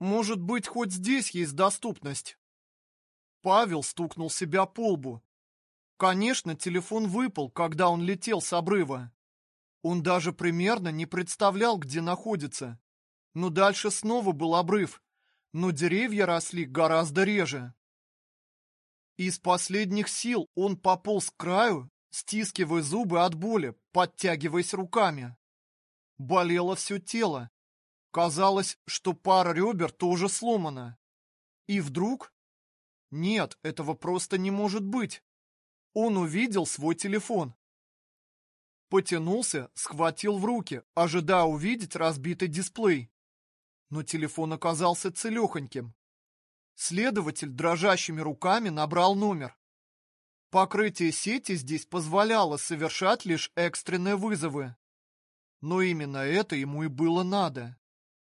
Может быть, хоть здесь есть доступность? Павел стукнул себя по лбу. Конечно, телефон выпал, когда он летел с обрыва. Он даже примерно не представлял, где находится. Но дальше снова был обрыв, но деревья росли гораздо реже. Из последних сил он пополз к краю, стискивая зубы от боли, подтягиваясь руками. Болело все тело. Казалось, что пара ребер тоже сломана. И вдруг... Нет, этого просто не может быть. Он увидел свой телефон. Потянулся, схватил в руки, ожидая увидеть разбитый дисплей. Но телефон оказался целехоньким. Следователь дрожащими руками набрал номер. Покрытие сети здесь позволяло совершать лишь экстренные вызовы. Но именно это ему и было надо.